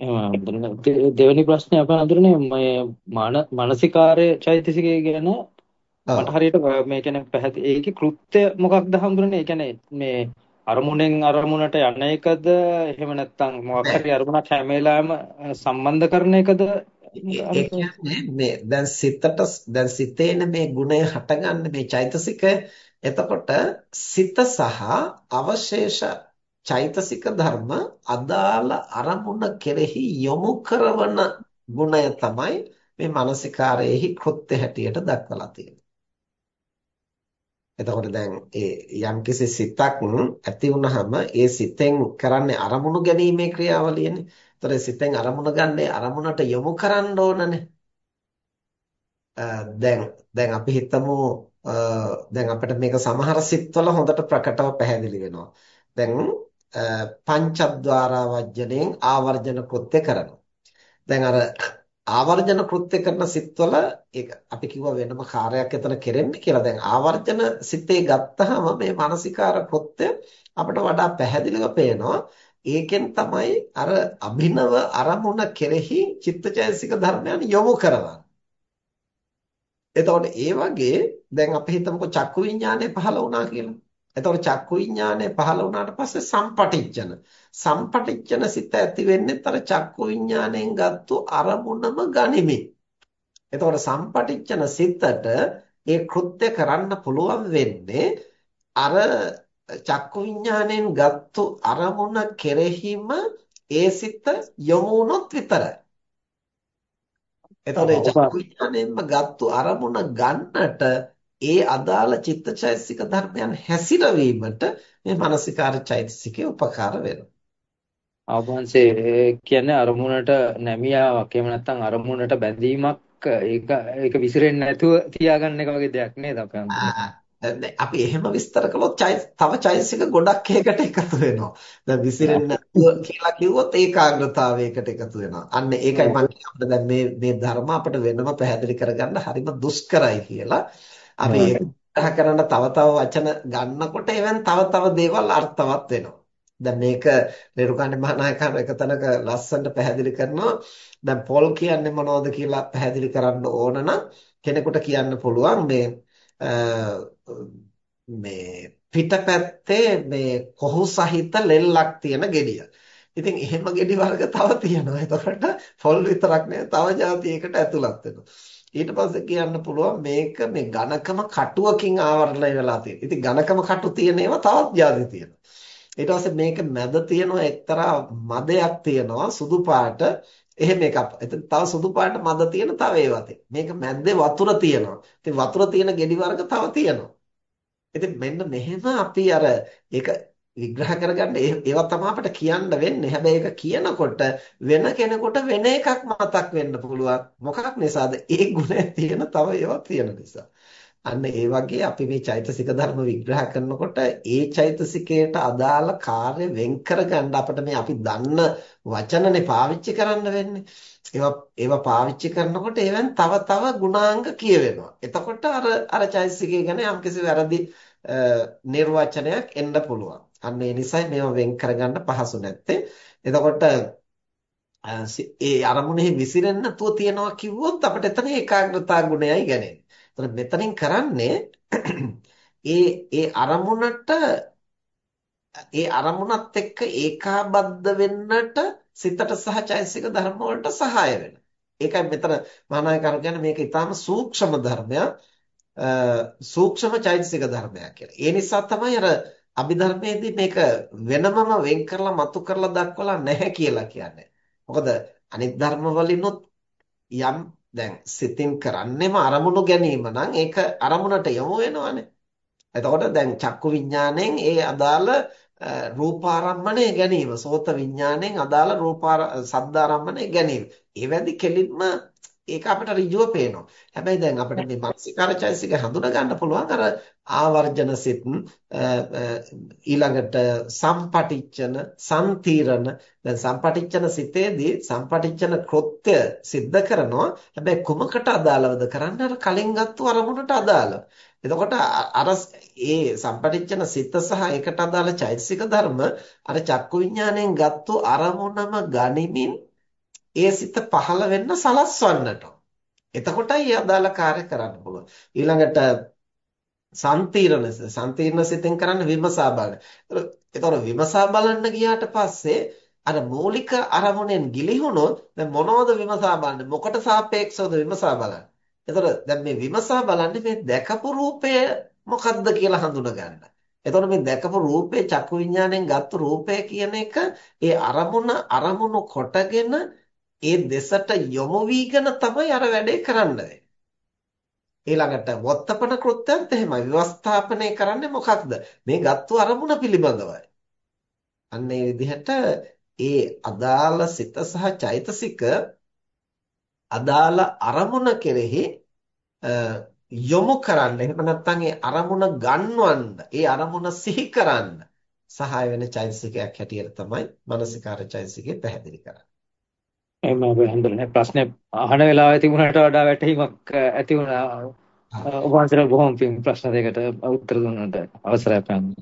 එහෙනම් දෙවෙනි ප්‍රශ්නේ අපේ අඳුරනේ මේ මානසිකාර්ය චෛතසිකය ගැන මට හරියට මේ කියන්නේ පැහැදිලි. ඒකේ කෘත්‍ය මොකක්ද හඳුරන්නේ? ඒ කියන්නේ මේ අරමුණෙන් අරමුණට යන එකද? එහෙම නැත්නම් මොකක් හරි අරමුණක් හැම වෙලාවෙම සම්බන්ධ කරන එකද? ඒ කියන්නේ මේ දැන් සිතට දැන් සිතේන මේ ගුණය හටගන්න මේ චෛතසිකය එතකොට සිත සහ අවශේෂ චෛතසික ධර්ම අදාළ අරමුණ කෙරෙහි යොමු කරන ගුණය තමයි මේ මානසිකාරයේහි කෘත්‍ය හැටියට දක්වලා තියෙන්නේ. එතකොට දැන් ඒ යම්කිසි සිතක් ඇති වුනහම ඒ සිතෙන් කරන්නේ අරමුණු ගැනීමේ ක්‍රියාවලියනේ. ඒතර සිතෙන් අරමුණ ගන්නේ අරමුණට යොමු කරන්න ඕනනේ. දැන් දැන් අපි හිතමු දැන් අපිට මේක සමහර සිත්වල හොඳට ප්‍රකටව පැහැදිලි වෙනවා. දැන් පංචද්වාරා වජ්ජණයෙන් ආවර්ජන කෘත්‍ය කරනවා. දැන් අර ආවර්ජන කෘත්‍ය කරන සිත්වල ඒක අපි කිව්වා වෙනම කාර්යයක් එතන කෙරෙන්නේ කියලා. දැන් ආවර්ජන සිතේ ගත්තාම මේ මානසිකාර කෘත්‍ය අපිට වඩා පැහැදිලිව පේනවා. ඒකෙන් තමයි අර අභිනව අරමුණ කෙරෙහි චිත්තචෛසික ධර්මයන් යොමු කරවන්නේ. එතකොට ඒ වගේ දැන් අපි හිතමුකෝ චක්කු විඥානය පහළ වුණා කියලා. එතකොට චක්කු විඥානය පහළ වුණාට පස්සේ සම්පටිච්ඡන සම්පටිච්ඡන සිත ඇති වෙන්නේ අර චක්කු විඥාණයෙන් ගත්තු අරමුණම ගනිමින්. එතකොට සම්පටිච්ඡන සිතට ඒ කෘත්‍ය කරන්න පුළුවන් වෙන්නේ අර චක්කු විඥාණයෙන් ගත්තු අරමුණ කෙරෙහිම ඒ සිත යොමු වුණොත් විතරයි. එතකොට චක්කු විඥාණයෙන්ම ගත්තු අරමුණ ගන්නට ඒ අදාළ චිත්තචෛතසික ධර්මයන් හැසිරවීමට මේ මානසිකාර චෛතසිකේ උපකාර වෙනවා. ආවංශේ කියන්නේ අරමුණට නැමියාවක් එහෙම නැත්නම් අරමුණට බැඳීමක් ඒක ඒක විසිරෙන්නේ නැතුව තියාගන්න එක වගේ දෙයක් නේද අපේ අපි එහෙම විස්තර කළොත් තව චෛතසික ගොඩක් එකකට එකතු වෙනවා. දැන් විසිරෙන්නේ කියලා කිව්වොත් ඒකාග්‍රතාවයකට එකතු වෙනවා. අන්න ඒකයි මම අපිට දැන් මේ මේ ධර්ම අපිට වෙනම පැහැදිලි කරගන්න හරිම දුෂ්කරයි කියලා. අපි ඒක කරන තව තව වචන ගන්නකොට එවෙන් තව තව දේවල් අර්ථවත් වෙනවා. දැන් මේක නිරුකාණේ මහානායකයන් එක තැනක ලස්සනට පැහැදිලි කරනවා. දැන් පොල් කියන්නේ මොනවද කියලා පැහැදිලි කරන්න ඕන නම් කෙනෙකුට කියන්න පුළුවන් මේ මේ පිටපැත්තේ මේ කොහු සහිත ලෙල්ලක් තියෙන ගෙඩිය. ඉතින් එහෙම ගෙඩි වර්ග තව තියෙනවා. එතකොට පොල් විතරක් නෙවෙයි තව જાතියකට ඇතුළත් වෙනවා. ඊට පස්සේ කියන්න පුළුවන් මේක මේ ඝනකම කටුවකින් ආවරණය වෙලා තියෙනවා. ඉතින් ඝනකම කටු තියෙන ඒවා තවත් ಜಾති තියෙනවා. ඊට පස්සේ මේක මැද තියෙනවා එක්තරා මදයක් තියෙනවා සුදු පාට එහෙම එකක්. ඉතින් තව සුදු පාට මද තියෙන තව ඒවා මේක මැද්දේ වතුර තියෙනවා. ඉතින් වතුර තියෙන ගෙඩි වර්ග තව තියෙනවා. ඉතින් මෙන්න මෙහෙම අපි අර ඒක විග්‍රහ කරගන්න ඒවා තමයි අපිට කියන්න වෙන්නේ. හැබැයි ඒක කියනකොට වෙන කෙනෙකුට වෙන එකක් මතක් වෙන්න පුළුවන්. මොකක් නිසාද? ඒ ගුණය තියෙන තව ඒවා තියෙන නිසා. අන්න ඒ වගේ අපි මේ චෛතසික ධර්ම විග්‍රහ කරනකොට ඒ චෛතසිකයට අදාළ කාර්ය වෙන් කරගන්න අපිට මේ අපි දන්න වචනනේ පාවිච්චි කරන්න වෙන්නේ. ඒවා ඒවා පාවිච්චි කරනකොට ඒවෙන් තව තව ගුණාංග කියවෙනවා. එතකොට අර අර චෛතසිකය ගැන යම්කිසි වැරදි නිර්වචනයක් එන්න පුළුවන්. අන්න ඒ නිසයි මේවා වෙන් කරගන්න පහසු නැත්තේ. එතකොට ඒ අරමුණෙහි විසිරෙන්න නැතුව තියනවා කිව්වොත් අපිට එතන ඒකාග්‍රතාව ගුණයයි ගන්නේ. එතකොට මෙතනින් කරන්නේ ඒ ඒ අරමුණට ඒ අරමුණත් එක්ක ඒකාබද්ධ වෙන්නට සිතට සහ චෛතසික ධර්ම වලට සහාය වෙනවා. ඒකයි මෙතන මහානායකරු කියන්නේ මේක ඊටාම සූක්ෂම ධර්මයක්. සූක්ෂම චෛතසික ධර්මයක් කියලා. ඒ නිසා තමයි අර අභිධර්මයේදී මේක වෙනමම වෙන් කරලා මතු කරලා දක්වලා නැහැ කියලා කියන්නේ. මොකද අනිත් ධර්ම වලිනුත් යම් දැන් සිතින් කරන්නේම අරමුණු ගැනීම නම් ඒක අරමුණට යොමු වෙනවනේ. එතකොට දැන් චක්කු විඥාණයෙන් ඒ අදාළ රූපාරම්මණය ගැනීම, සෝත විඥාණයෙන් අදාළ රූපාර සද්දාරම්මණය ගැනීම. ඒ වැඩි කෙලින්ම ඒක අපිට ඍජුව පේනවා. හැබැයි දැන් අපිට මේ මානසිකාරචෛසික හඳුනා ගන්න පුළුවන් අර ආවර්ජන සිත් ඊළඟට සම්පටිච්චන, සම්තිරණ දැන් සම්පටිච්චන සිතේදී සම්පටිච්චන කෘත්‍ය સિદ્ધ කරනවා. හැබැයි කුමකට අදාළවද කරන්නේ අර කලින් ගත්තු අරමුණට අදාළව. එතකොට අර ඒ සම්පටිච්චන සිත සහ ඒකට අදාළ චෛතසික ධර්ම අර චක්කු විඥාණයෙන් ගත්තු අරමුණම ගනිමින් ඒ සිත පහළ වෙන්න සලස්වන්නට. එතකොටයි ඒ අදාළ කාර්ය කරන්න පුළුවන්. ඊළඟට සම්තිරණ සම්තිරණ සිතෙන් කරන්න විමසා බලන. ඒතකොට විමසා බලන්න ගියාට පස්සේ අර මූලික අරමුණෙන් ගිලිහුණොත් දැන් මොනවද විමසා බලන්නේ? මොකට සාපේක්ෂවද විමසා බලන්නේ? එතකොට දැන් මේ විමසා බලන්නේ මේ දැකපු රූපය මොකක්ද කියලා හඳුනා ගන්න. එතකොට මේ දැකපු රූපේ චක්කු විඥාණයෙන් ගත්ත රූපය කියන එක ඒ අරමුණ අරමුණු කොටගෙන ඒ දෙසට යොමු වීගෙන තමයි අර වැඩේ කරන්නේ. ඊළඟට වොත්තපන කෘත්‍යයත් එහෙමයි. විවස්ථාපනය කරන්නේ මොකක්ද? මේ ගත්තු අරමුණ පිළිබඳවයි. අන්න ඒ විදිහට ඒ අදාළ සිත සහ චෛතසික අදාළ අරමුණ කෙරෙහි යොමු කරන්න එහෙම නැත්නම් ඒ අරමුණ ගන්වන්න ඒ අරමුණ සිහි කරන්න සහාය වෙන චෛතසිකයක් හැටියට තමයි මානසිකාර චෛතසිකය පැහැදිලි කරන්නේ. එහෙනම් අපි හඳුනන්නේ ප්‍රශ්නේ අහන වෙලාවේ තිබුණාට වඩා වැටහීමක් ඇති වුණා. ඔබ වහන්සේලා බොහොම පිං ප්‍රශ්න දෙකට උත්තර දුන්නට අවසරයි අපයන්.